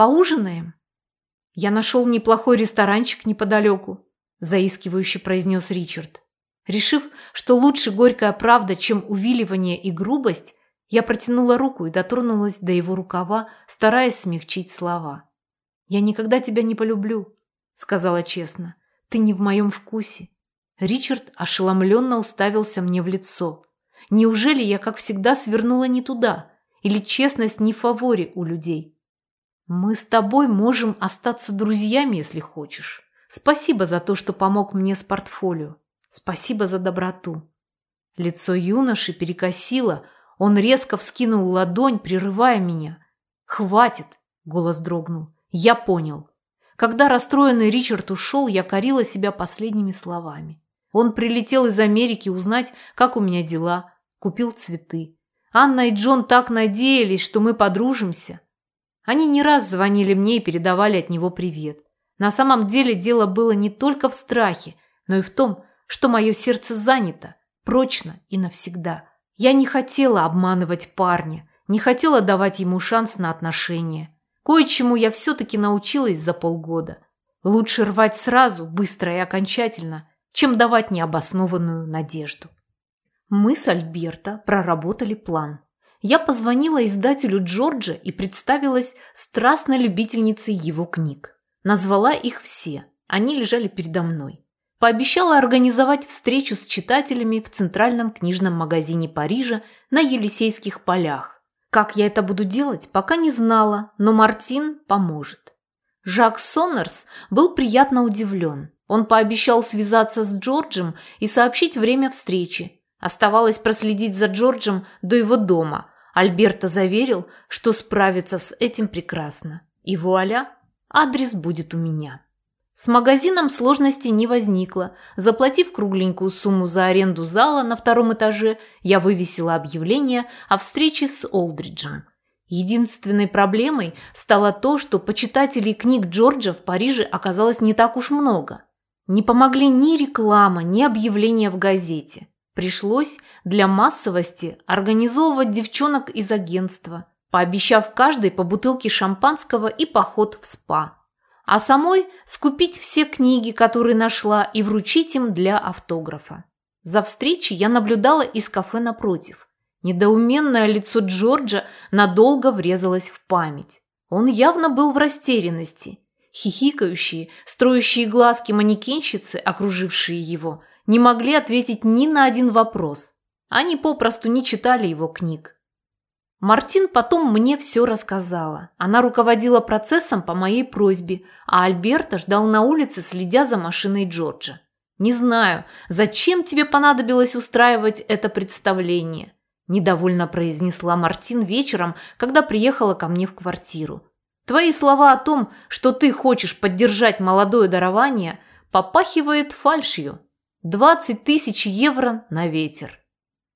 Поужинаем? Я нашел неплохой ресторанчик неподалеку, заискивающе произнес Ричард. Решив, что лучше горькая правда, чем увиливание и грубость, я протянула руку и дотронулась до его рукава, стараясь смягчить слова. «Я никогда тебя не полюблю», — сказала честно. «Ты не в моем вкусе». Ричард ошеломленно уставился мне в лицо. Неужели я, как всегда, свернула не туда? Или честность не в фаворе у людей? Мы с тобой можем остаться друзьями, если хочешь. Спасибо за то, что помог мне с портфолио. Спасибо за доброту. Лицо юноши перекосило, он резко вскинул ладонь, прерывая меня. «Хватит!» – голос дрогнул. «Я понял». Когда расстроенный Ричард ушел, я корила себя последними словами. Он прилетел из Америки узнать, как у меня дела, купил цветы. Анна и Джон так надеялись, что мы подружимся. Они не раз звонили мне и передавали от него привет. На самом деле дело было не только в страхе, но и в том, что мое сердце занято, прочно и навсегда. Я не хотела обманывать парня, не хотела давать ему шанс на отношения. Кое-чему я все-таки научилась за полгода. Лучше рвать сразу, быстро и окончательно, чем давать необоснованную надежду. Мы с Альберто проработали план. Я позвонила издателю Джорджа и представилась страстной любительницей его книг. Назвала их все. Они лежали передо мной. Пообещала организовать встречу с читателями в центральном книжном магазине Парижа на Елисейских полях. Как я это буду делать, пока не знала, но Мартин поможет. Жак Соннерс был приятно удивлен. Он пообещал связаться с Джорджем и сообщить время встречи, Оставалось проследить за Джорджем до его дома. Альберто заверил, что справится с этим прекрасно. И вуаля, адрес будет у меня. С магазином сложностей не возникло. Заплатив кругленькую сумму за аренду зала на втором этаже, я вывесила объявление о встрече с Олдриджем. Единственной проблемой стало то, что почитателей книг Джорджа в Париже оказалось не так уж много. Не помогли ни реклама, ни объявления в газете. Пришлось для массовости организовывать девчонок из агентства, пообещав каждой по бутылке шампанского и поход в спа. А самой скупить все книги, которые нашла, и вручить им для автографа. За встречей я наблюдала из кафе напротив. Недоуменное лицо Джорджа надолго врезалось в память. Он явно был в растерянности. Хихикающие, строящие глазки манекенщицы, окружившие его, не могли ответить ни на один вопрос. Они попросту не читали его книг. Мартин потом мне все рассказала. Она руководила процессом по моей просьбе, а Альберта ждал на улице, следя за машиной Джорджа. «Не знаю, зачем тебе понадобилось устраивать это представление?» – недовольно произнесла Мартин вечером, когда приехала ко мне в квартиру. «Твои слова о том, что ты хочешь поддержать молодое дарование, попахивает фальшью». Двадцать тысяч евро на ветер.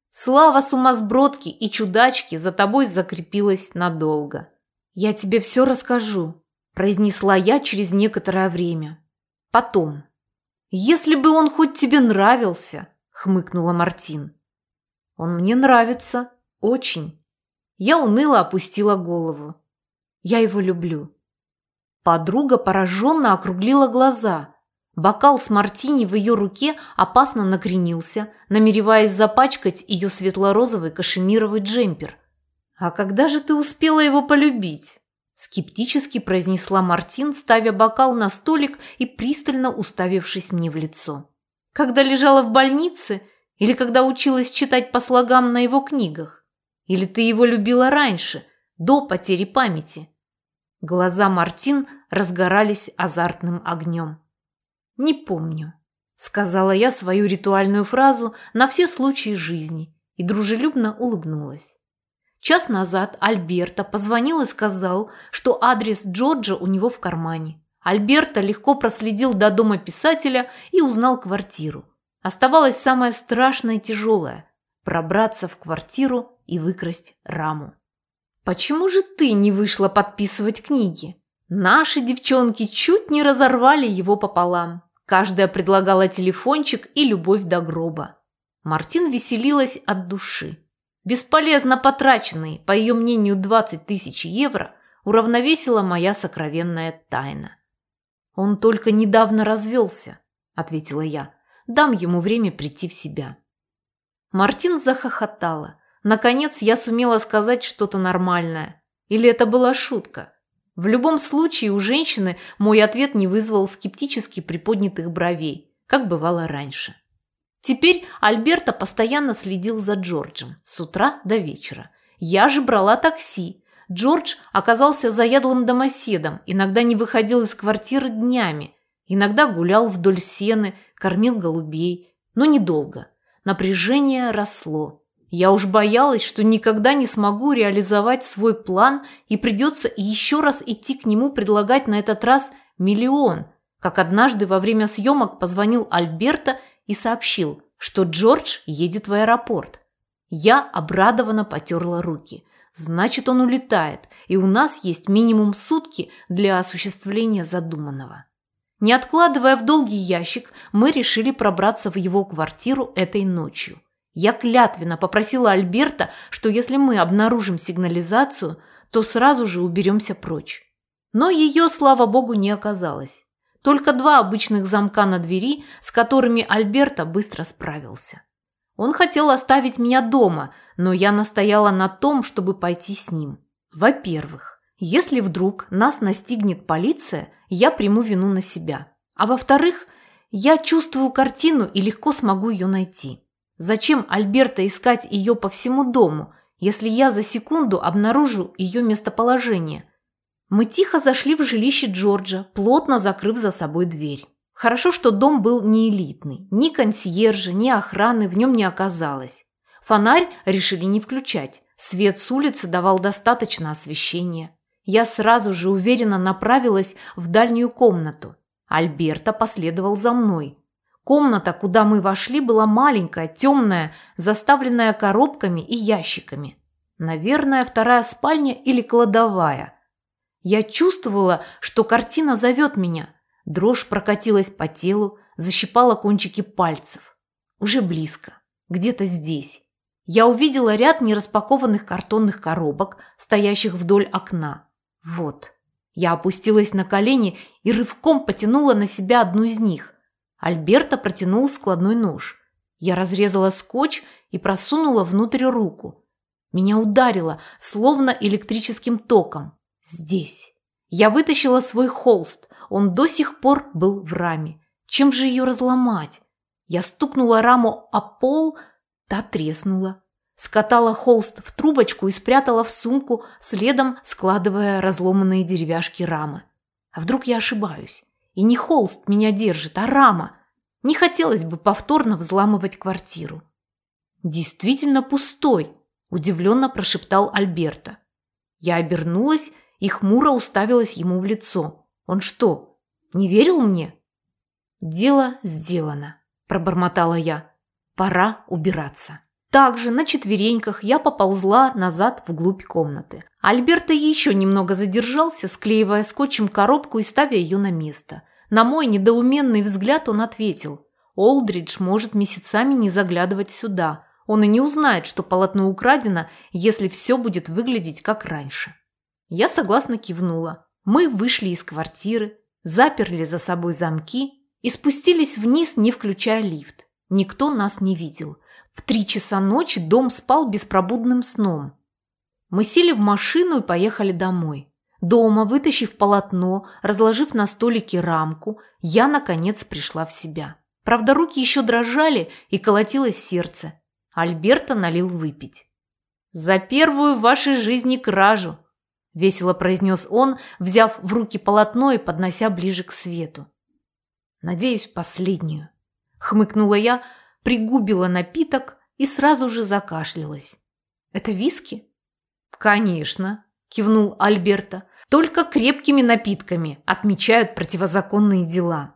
Слава сумасбродки и чудачки за тобой закрепилась надолго. «Я тебе все расскажу», – произнесла я через некоторое время. «Потом». «Если бы он хоть тебе нравился», – хмыкнула Мартин. «Он мне нравится. Очень». Я уныло опустила голову. «Я его люблю». Подруга пораженно округлила глаза – Бокал с мартини в ее руке опасно накренился, намереваясь запачкать ее светло-розовый кашемировый джемпер. «А когда же ты успела его полюбить?» Скептически произнесла Мартин, ставя бокал на столик и пристально уставившись мне в лицо. «Когда лежала в больнице? Или когда училась читать по слогам на его книгах? Или ты его любила раньше, до потери памяти?» Глаза Мартин разгорались азартным огнем. «Не помню», – сказала я свою ритуальную фразу на все случаи жизни и дружелюбно улыбнулась. Час назад Альберта позвонил и сказал, что адрес Джорджа у него в кармане. Альберта легко проследил до дома писателя и узнал квартиру. Оставалось самое страшное и тяжелое – пробраться в квартиру и выкрасть раму. «Почему же ты не вышла подписывать книги?» Наши девчонки чуть не разорвали его пополам. Каждая предлагала телефончик и любовь до гроба. Мартин веселилась от души. Бесполезно потраченные, по ее мнению, 20 тысяч евро уравновесила моя сокровенная тайна. «Он только недавно развелся», – ответила я. «Дам ему время прийти в себя». Мартин захохотала. Наконец я сумела сказать что-то нормальное. Или это была шутка? В любом случае у женщины мой ответ не вызвал скептически приподнятых бровей, как бывало раньше. Теперь Альберта постоянно следил за Джорджем с утра до вечера. Я же брала такси. Джордж оказался заядлым домоседом, иногда не выходил из квартиры днями, иногда гулял вдоль сены, кормил голубей, но недолго. Напряжение росло. Я уж боялась, что никогда не смогу реализовать свой план и придется еще раз идти к нему предлагать на этот раз миллион, как однажды во время съемок позвонил Альберта и сообщил, что Джордж едет в аэропорт. Я обрадованно потерла руки. Значит, он улетает, и у нас есть минимум сутки для осуществления задуманного. Не откладывая в долгий ящик, мы решили пробраться в его квартиру этой ночью. Я клятвенно попросила Альберта, что если мы обнаружим сигнализацию, то сразу же уберемся прочь. Но ее, слава богу, не оказалось. Только два обычных замка на двери, с которыми Альберта быстро справился. Он хотел оставить меня дома, но я настояла на том, чтобы пойти с ним. Во-первых, если вдруг нас настигнет полиция, я приму вину на себя. А во-вторых, я чувствую картину и легко смогу ее найти. Зачем Альберта искать ее по всему дому, если я за секунду обнаружу ее местоположение? Мы тихо зашли в жилище Джорджа, плотно закрыв за собой дверь. Хорошо, что дом был не элитный. Ни консьержа, ни охраны в нем не оказалось. Фонарь решили не включать. Свет с улицы давал достаточно освещения. Я сразу же уверенно направилась в дальнюю комнату. Альберта последовал за мной. Комната, куда мы вошли, была маленькая, темная, заставленная коробками и ящиками. Наверное, вторая спальня или кладовая. Я чувствовала, что картина зовет меня. Дрожь прокатилась по телу, защипала кончики пальцев. Уже близко. Где-то здесь. Я увидела ряд нераспакованных картонных коробок, стоящих вдоль окна. Вот. Я опустилась на колени и рывком потянула на себя одну из них. Альберта протянул складной нож. Я разрезала скотч и просунула внутрь руку. Меня ударило, словно электрическим током. Здесь. Я вытащила свой холст. Он до сих пор был в раме. Чем же ее разломать? Я стукнула раму о пол, та треснула. Скатала холст в трубочку и спрятала в сумку, следом складывая разломанные деревяшки рамы. А вдруг я ошибаюсь? И не холст меня держит, а рама. Не хотелось бы повторно взламывать квартиру. «Действительно пустой», – удивленно прошептал Альберта. Я обернулась и хмуро уставилась ему в лицо. «Он что, не верил мне?» «Дело сделано», – пробормотала я. «Пора убираться». Также на четвереньках я поползла назад вглубь комнаты. Альберто еще немного задержался, склеивая скотчем коробку и ставя ее на место. На мой недоуменный взгляд он ответил. Олдридж может месяцами не заглядывать сюда. Он и не узнает, что полотно украдено, если все будет выглядеть как раньше. Я согласно кивнула. Мы вышли из квартиры, заперли за собой замки и спустились вниз, не включая лифт. Никто нас не видел. В три часа ночи дом спал беспробудным сном. Мы сели в машину и поехали домой. Дома, вытащив полотно, разложив на столике рамку, я, наконец, пришла в себя. Правда, руки еще дрожали и колотилось сердце. Альберта налил выпить. «За первую в вашей жизни кражу!» – весело произнес он, взяв в руки полотно и поднося ближе к свету. «Надеюсь, последнюю», – хмыкнула я, пригубила напиток и сразу же закашлялась. «Это виски?» «Конечно», – кивнул Альберта. «Только крепкими напитками отмечают противозаконные дела».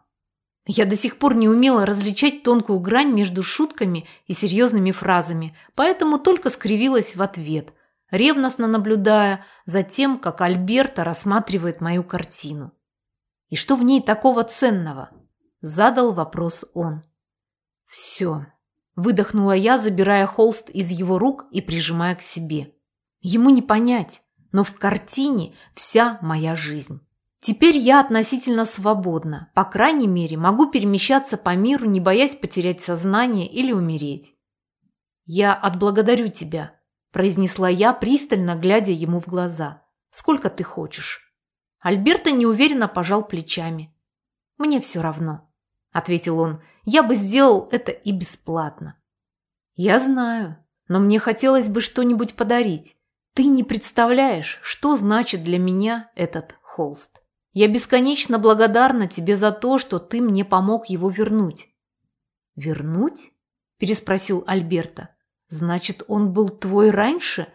Я до сих пор не умела различать тонкую грань между шутками и серьезными фразами, поэтому только скривилась в ответ, ревностно наблюдая за тем, как Альберта рассматривает мою картину. «И что в ней такого ценного?» – задал вопрос он. «Все», – выдохнула я, забирая холст из его рук и прижимая к себе. «Ему не понять. но в картине вся моя жизнь. Теперь я относительно свободна, по крайней мере, могу перемещаться по миру, не боясь потерять сознание или умереть. «Я отблагодарю тебя», – произнесла я, пристально глядя ему в глаза. «Сколько ты хочешь?» Альберто неуверенно пожал плечами. «Мне все равно», – ответил он. «Я бы сделал это и бесплатно». «Я знаю, но мне хотелось бы что-нибудь подарить. Ты не представляешь, что значит для меня этот холст». Я бесконечно благодарна тебе за то, что ты мне помог его вернуть». «Вернуть?» – переспросил Альберта. «Значит, он был твой раньше?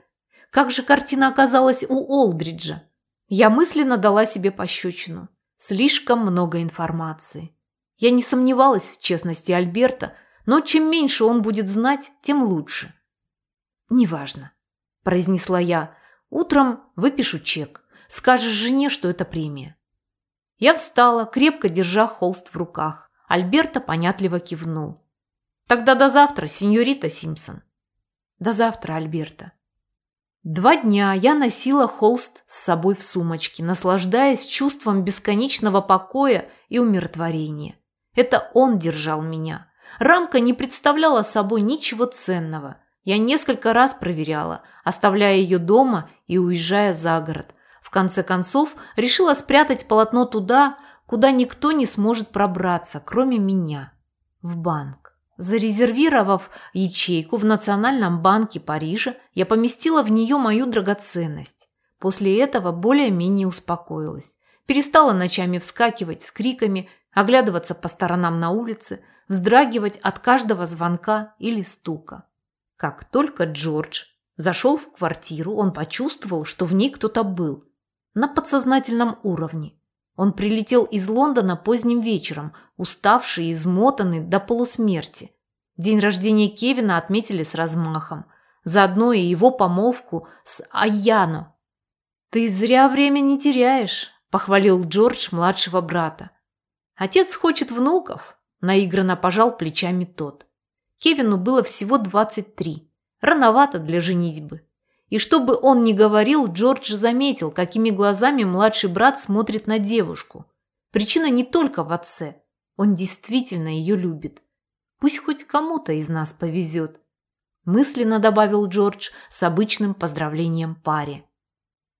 Как же картина оказалась у Олдриджа?» Я мысленно дала себе пощечину. Слишком много информации. Я не сомневалась в честности Альберта, но чем меньше он будет знать, тем лучше. «Неважно», – произнесла я. «Утром выпишу чек. Скажешь жене, что это премия». Я встала, крепко держа холст в руках. Альберто понятливо кивнул. «Тогда до завтра, сеньорита Симпсон». «До завтра, Альберто». Два дня я носила холст с собой в сумочке, наслаждаясь чувством бесконечного покоя и умиротворения. Это он держал меня. Рамка не представляла собой ничего ценного. Я несколько раз проверяла, оставляя ее дома и уезжая за город – конце концов, решила спрятать полотно туда, куда никто не сможет пробраться, кроме меня. В банк. Зарезервировав ячейку в Национальном банке Парижа, я поместила в нее мою драгоценность. После этого более-менее успокоилась. Перестала ночами вскакивать с криками, оглядываться по сторонам на улице, вздрагивать от каждого звонка или стука. Как только Джордж зашел в квартиру, он почувствовал, что в ней кто-то был на подсознательном уровне. Он прилетел из Лондона поздним вечером, уставший измотанный до полусмерти. День рождения Кевина отметили с размахом. Заодно и его помолвку с Аяно. «Ты зря время не теряешь», – похвалил Джордж младшего брата. «Отец хочет внуков», – наигранно пожал плечами тот. Кевину было всего 23. Рановато для женитьбы. И что бы он ни говорил, Джордж заметил, какими глазами младший брат смотрит на девушку. Причина не только в отце. Он действительно ее любит. Пусть хоть кому-то из нас повезет. Мысленно добавил Джордж с обычным поздравлением паре.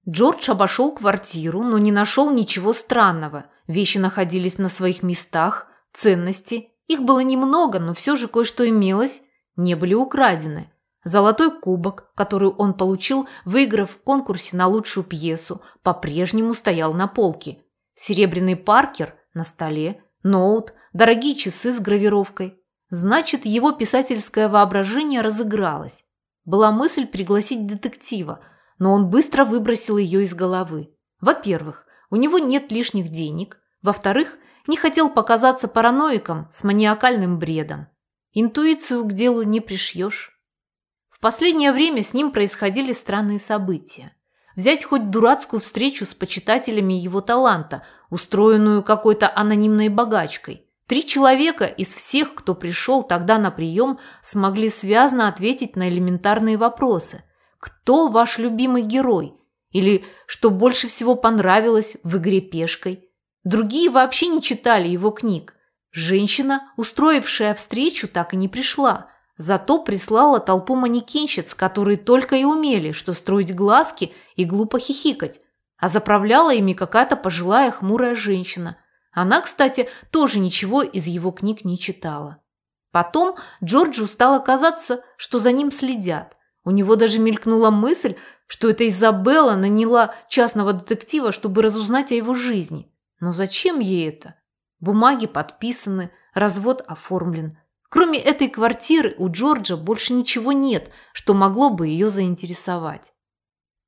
Джордж обошел квартиру, но не нашел ничего странного. Вещи находились на своих местах, ценности. Их было немного, но все же кое-что имелось, не были украдены. Золотой кубок, который он получил, выиграв в конкурсе на лучшую пьесу, по-прежнему стоял на полке. Серебряный паркер на столе, ноут, дорогие часы с гравировкой. Значит, его писательское воображение разыгралось. Была мысль пригласить детектива, но он быстро выбросил ее из головы. Во-первых, у него нет лишних денег. Во-вторых, не хотел показаться параноиком с маниакальным бредом. Интуицию к делу не пришьешь последнее время с ним происходили странные события. Взять хоть дурацкую встречу с почитателями его таланта, устроенную какой-то анонимной богачкой. Три человека из всех, кто пришел тогда на прием, смогли связно ответить на элементарные вопросы. Кто ваш любимый герой? Или что больше всего понравилось в игре пешкой? Другие вообще не читали его книг. Женщина, устроившая встречу, так и не пришла – Зато прислала толпу манекенщиц, которые только и умели, что строить глазки и глупо хихикать. А заправляла ими какая-то пожилая хмурая женщина. Она, кстати, тоже ничего из его книг не читала. Потом Джорджу стало казаться, что за ним следят. У него даже мелькнула мысль, что это Изабелла наняла частного детектива, чтобы разузнать о его жизни. Но зачем ей это? Бумаги подписаны, развод оформлен – Кроме этой квартиры у Джорджа больше ничего нет, что могло бы ее заинтересовать.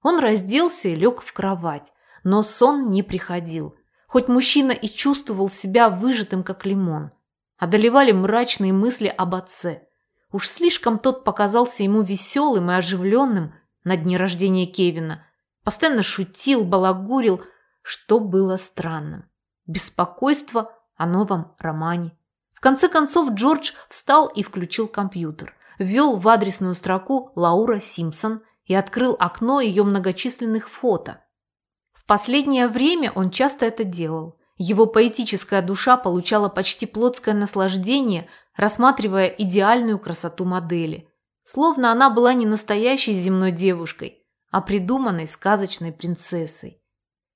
Он разделся и лег в кровать, но сон не приходил. Хоть мужчина и чувствовал себя выжатым, как лимон. Одолевали мрачные мысли об отце. Уж слишком тот показался ему веселым и оживленным на дне рождения Кевина. Постоянно шутил, балагурил, что было странным. Беспокойство о новом романе конце концов Джордж встал и включил компьютер. Ввел в адресную строку Лаура Симпсон и открыл окно ее многочисленных фото. В последнее время он часто это делал. Его поэтическая душа получала почти плотское наслаждение, рассматривая идеальную красоту модели. Словно она была не настоящей земной девушкой, а придуманной сказочной принцессой.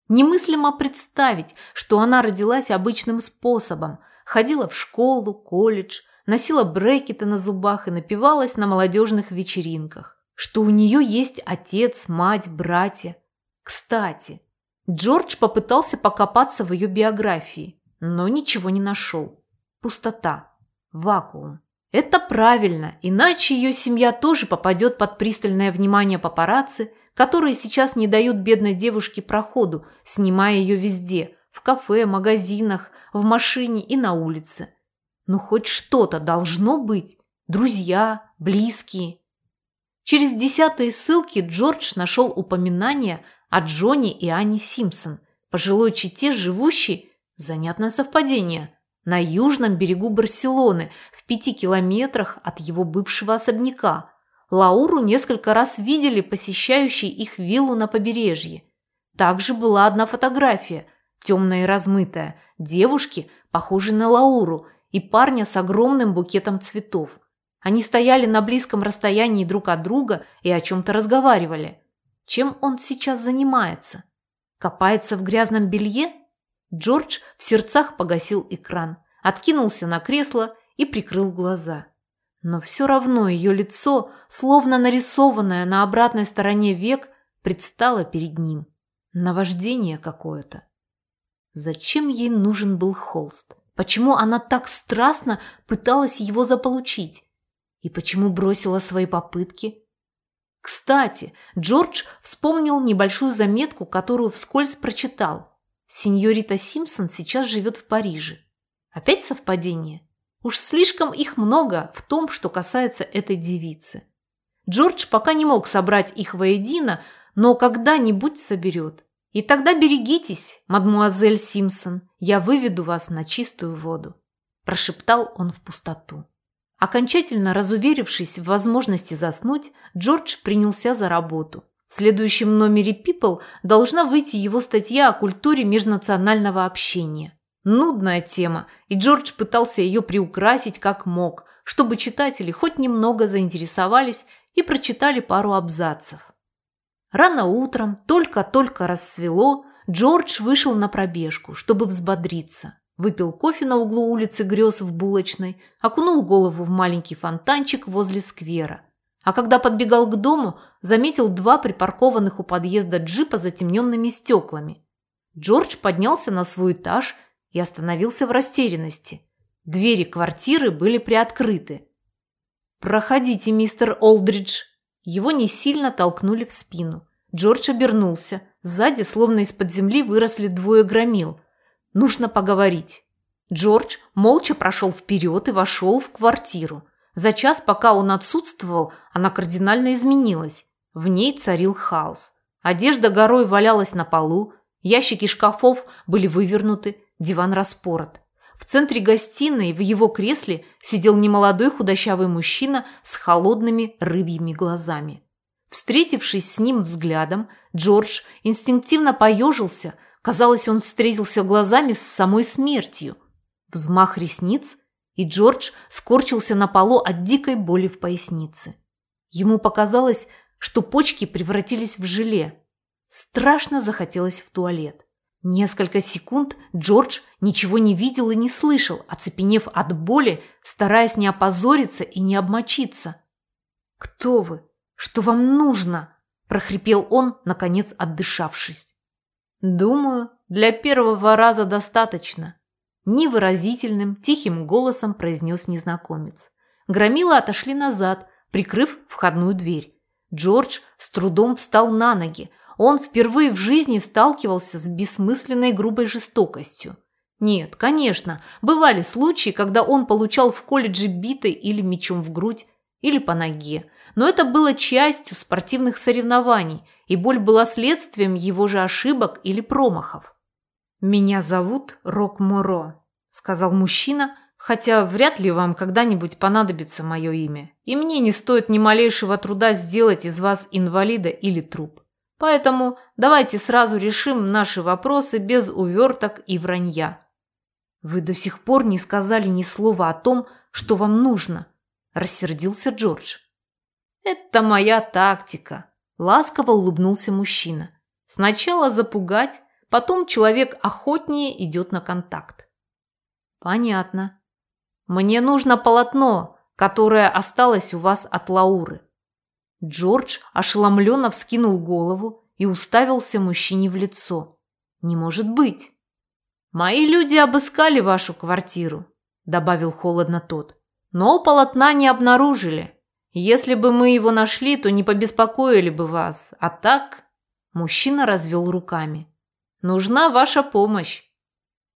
Немыслимо представить, что она родилась обычным способом, ходила в школу, колледж, носила брекеты на зубах и напивалась на молодежных вечеринках, что у нее есть отец, мать, братья. Кстати, Джордж попытался покопаться в ее биографии, но ничего не нашел. Пустота. Вакуум. Это правильно, иначе ее семья тоже попадет под пристальное внимание папарацци, которые сейчас не дают бедной девушке проходу, снимая ее везде – в кафе, магазинах, в машине и на улице. Но хоть что-то должно быть. Друзья, близкие. Через десятые ссылки Джордж нашел упоминание о Джонни и Анне Симпсон, пожилой чете, живущей, занятное совпадение, на южном берегу Барселоны, пяти километрах от его бывшего особняка. Лауру несколько раз видели посещающие их виллу на побережье. Также была одна фотография, темная и размытая, девушки, похожей на Лауру, и парня с огромным букетом цветов. Они стояли на близком расстоянии друг от друга и о чем-то разговаривали. Чем он сейчас занимается? Копается в грязном белье? Джордж в сердцах погасил экран, откинулся на кресло и прикрыл глаза. Но все равно ее лицо, словно нарисованное на обратной стороне век, предстало перед ним. Наваждение какое-то. Зачем ей нужен был холст? Почему она так страстно пыталась его заполучить? И почему бросила свои попытки? Кстати, Джордж вспомнил небольшую заметку, которую вскользь прочитал. Сеньорита Симпсон сейчас живет в Париже. Опять совпадение? Уж слишком их много в том, что касается этой девицы. Джордж пока не мог собрать их воедино, но когда-нибудь соберет. И тогда берегитесь, мадмуазель Симпсон, я выведу вас на чистую воду», – прошептал он в пустоту. Окончательно разуверившись в возможности заснуть, Джордж принялся за работу. В следующем номере People должна выйти его статья о культуре межнационального общения. Нудная тема, и Джордж пытался ее приукрасить как мог, чтобы читатели хоть немного заинтересовались и прочитали пару абзацев. Рано утром, только-только рассвело, Джордж вышел на пробежку, чтобы взбодриться. Выпил кофе на углу улицы Грез в булочной, окунул голову в маленький фонтанчик возле сквера. А когда подбегал к дому, заметил два припаркованных у подъезда джипа с затемненными стеклами. Джордж поднялся на свой этаж и остановился в растерянности. Двери квартиры были приоткрыты. «Проходите, мистер Олдридж», его не сильно толкнули в спину. Джордж обернулся. Сзади, словно из-под земли, выросли двое громил. «Нужно поговорить». Джордж молча прошел вперед и вошел в квартиру. За час, пока он отсутствовал, она кардинально изменилась. В ней царил хаос. Одежда горой валялась на полу, ящики шкафов были вывернуты, диван распорот. В центре гостиной в его кресле сидел немолодой худощавый мужчина с холодными рыбьими глазами. Встретившись с ним взглядом, Джордж инстинктивно поежился. Казалось, он встретился глазами с самой смертью. Взмах ресниц, и Джордж скорчился на полу от дикой боли в пояснице. Ему показалось, что почки превратились в желе. Страшно захотелось в туалет. Несколько секунд Джордж ничего не видел и не слышал, оцепенев от боли, стараясь не опозориться и не обмочиться. «Кто вы? Что вам нужно?» – прохрипел он, наконец отдышавшись. «Думаю, для первого раза достаточно», – невыразительным, тихим голосом произнес незнакомец. Громила отошли назад, прикрыв входную дверь. Джордж с трудом встал на ноги, он впервые в жизни сталкивался с бессмысленной грубой жестокостью. Нет, конечно, бывали случаи, когда он получал в колледже битой или мечом в грудь, или по ноге. Но это было частью спортивных соревнований, и боль была следствием его же ошибок или промахов. «Меня зовут Рок Моро», – сказал мужчина, Хотя вряд ли вам когда-нибудь понадобится мое имя. И мне не стоит ни малейшего труда сделать из вас инвалида или труп. Поэтому давайте сразу решим наши вопросы без уверток и вранья. Вы до сих пор не сказали ни слова о том, что вам нужно, рассердился Джордж. Это моя тактика, ласково улыбнулся мужчина. Сначала запугать, потом человек охотнее идет на контакт. Понятно. Мне нужно полотно, которое осталось у вас от Лауры. Джордж ошеломленно вскинул голову и уставился мужчине в лицо. «Не может быть!» «Мои люди обыскали вашу квартиру», – добавил холодно тот. «Но полотна не обнаружили. Если бы мы его нашли, то не побеспокоили бы вас. А так...» Мужчина развел руками. «Нужна ваша помощь».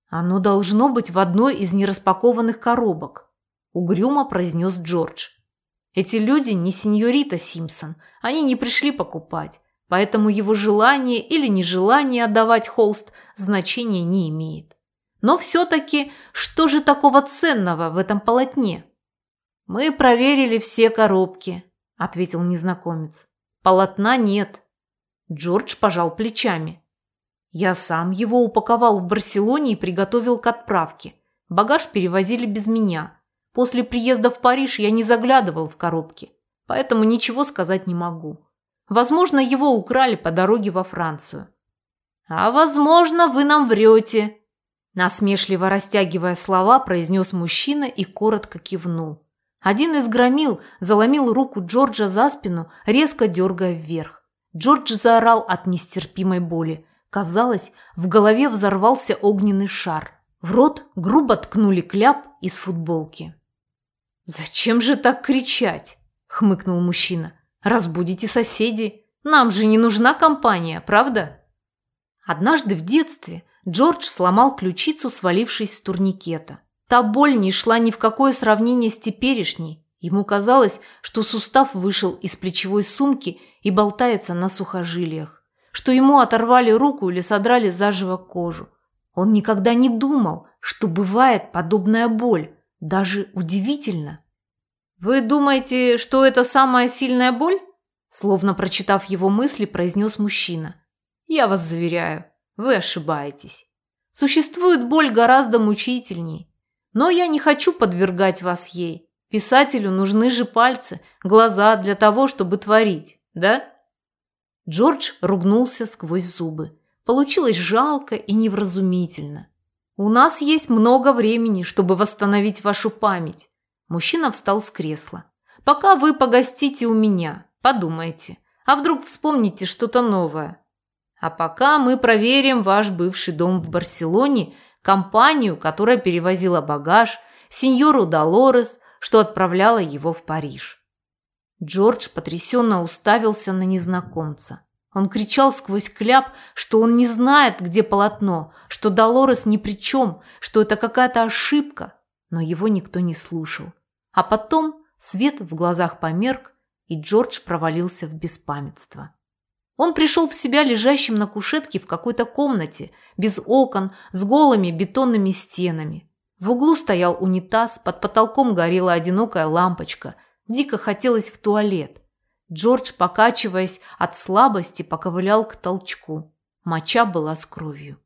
«Оно должно быть в одной из нераспакованных коробок», – угрюмо произнес Джордж. Эти люди не сеньорита Симпсон, они не пришли покупать, поэтому его желание или нежелание отдавать холст значения не имеет. Но все-таки, что же такого ценного в этом полотне? «Мы проверили все коробки», – ответил незнакомец. «Полотна нет». Джордж пожал плечами. «Я сам его упаковал в Барселоне и приготовил к отправке. Багаж перевозили без меня. После приезда в Париж я не заглядывал в коробки, поэтому ничего сказать не могу. Возможно, его украли по дороге во Францию. А возможно, вы нам врете. Насмешливо растягивая слова, произнес мужчина и коротко кивнул. Один из громил заломил руку Джорджа за спину, резко дергая вверх. Джордж заорал от нестерпимой боли. Казалось, в голове взорвался огненный шар. В рот грубо ткнули кляп из футболки. «Зачем же так кричать?» – хмыкнул мужчина. «Разбудите соседей. Нам же не нужна компания, правда?» Однажды в детстве Джордж сломал ключицу, свалившись с турникета. Та боль не шла ни в какое сравнение с теперешней. Ему казалось, что сустав вышел из плечевой сумки и болтается на сухожилиях, что ему оторвали руку или содрали заживо кожу. Он никогда не думал, что бывает подобная боль, даже удивительно. «Вы думаете, что это самая сильная боль?» Словно прочитав его мысли, произнес мужчина. «Я вас заверяю, вы ошибаетесь. Существует боль гораздо мучительней. Но я не хочу подвергать вас ей. Писателю нужны же пальцы, глаза для того, чтобы творить, да?» Джордж ругнулся сквозь зубы. Получилось жалко и невразумительно. «У нас есть много времени, чтобы восстановить вашу память». Мужчина встал с кресла. «Пока вы погостите у меня, подумайте. А вдруг вспомните что-то новое? А пока мы проверим ваш бывший дом в Барселоне, компанию, которая перевозила багаж, сеньору Долорес, что отправляла его в Париж». Джордж потрясенно уставился на незнакомца. Он кричал сквозь кляп, что он не знает, где полотно, что Долорес ни при чем, что это какая-то ошибка. Но его никто не слушал. А потом свет в глазах померк, и Джордж провалился в беспамятство. Он пришел в себя лежащим на кушетке в какой-то комнате, без окон, с голыми бетонными стенами. В углу стоял унитаз, под потолком горела одинокая лампочка. Дико хотелось в туалет. Джордж, покачиваясь от слабости, поковылял к толчку. Моча была с кровью.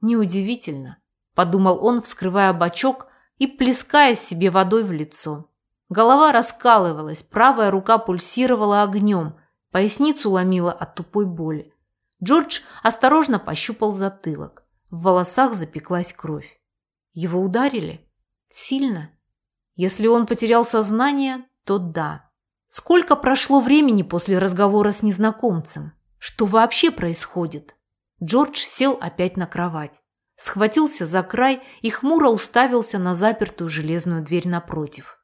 «Неудивительно», – подумал он, вскрывая бачок и плеская себе водой в лицо. Голова раскалывалась, правая рука пульсировала огнем, поясницу ломила от тупой боли. Джордж осторожно пощупал затылок. В волосах запеклась кровь. Его ударили? Сильно? Если он потерял сознание, то да. Сколько прошло времени после разговора с незнакомцем? Что вообще происходит? Джордж сел опять на кровать. Схватился за край и хмуро уставился на запертую железную дверь напротив.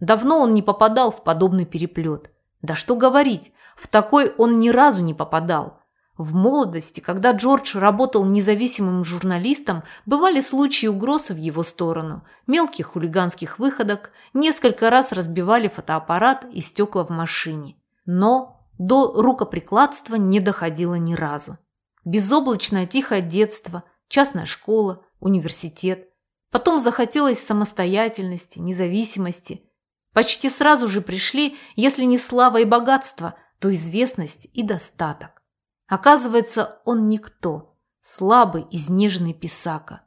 Давно он не попадал в подобный переплет. Да что говорить, в такой он ни разу не попадал. В молодости, когда Джордж работал независимым журналистом, бывали случаи угроз в его сторону, мелких хулиганских выходок, несколько раз разбивали фотоаппарат и стекла в машине. Но до рукоприкладства не доходило ни разу. Безоблачное тихое детство, частная школа, университет. Потом захотелось самостоятельности, независимости. Почти сразу же пришли, если не слава и богатство, то известность и достаток. Оказывается, он никто, слабый, изнеженный писака.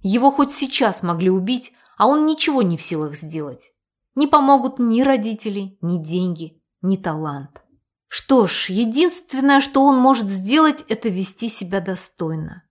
Его хоть сейчас могли убить, а он ничего не в силах сделать. Не помогут ни родители, ни деньги, ни талант. Что ж, единственное, что он может сделать, это вести себя достойно.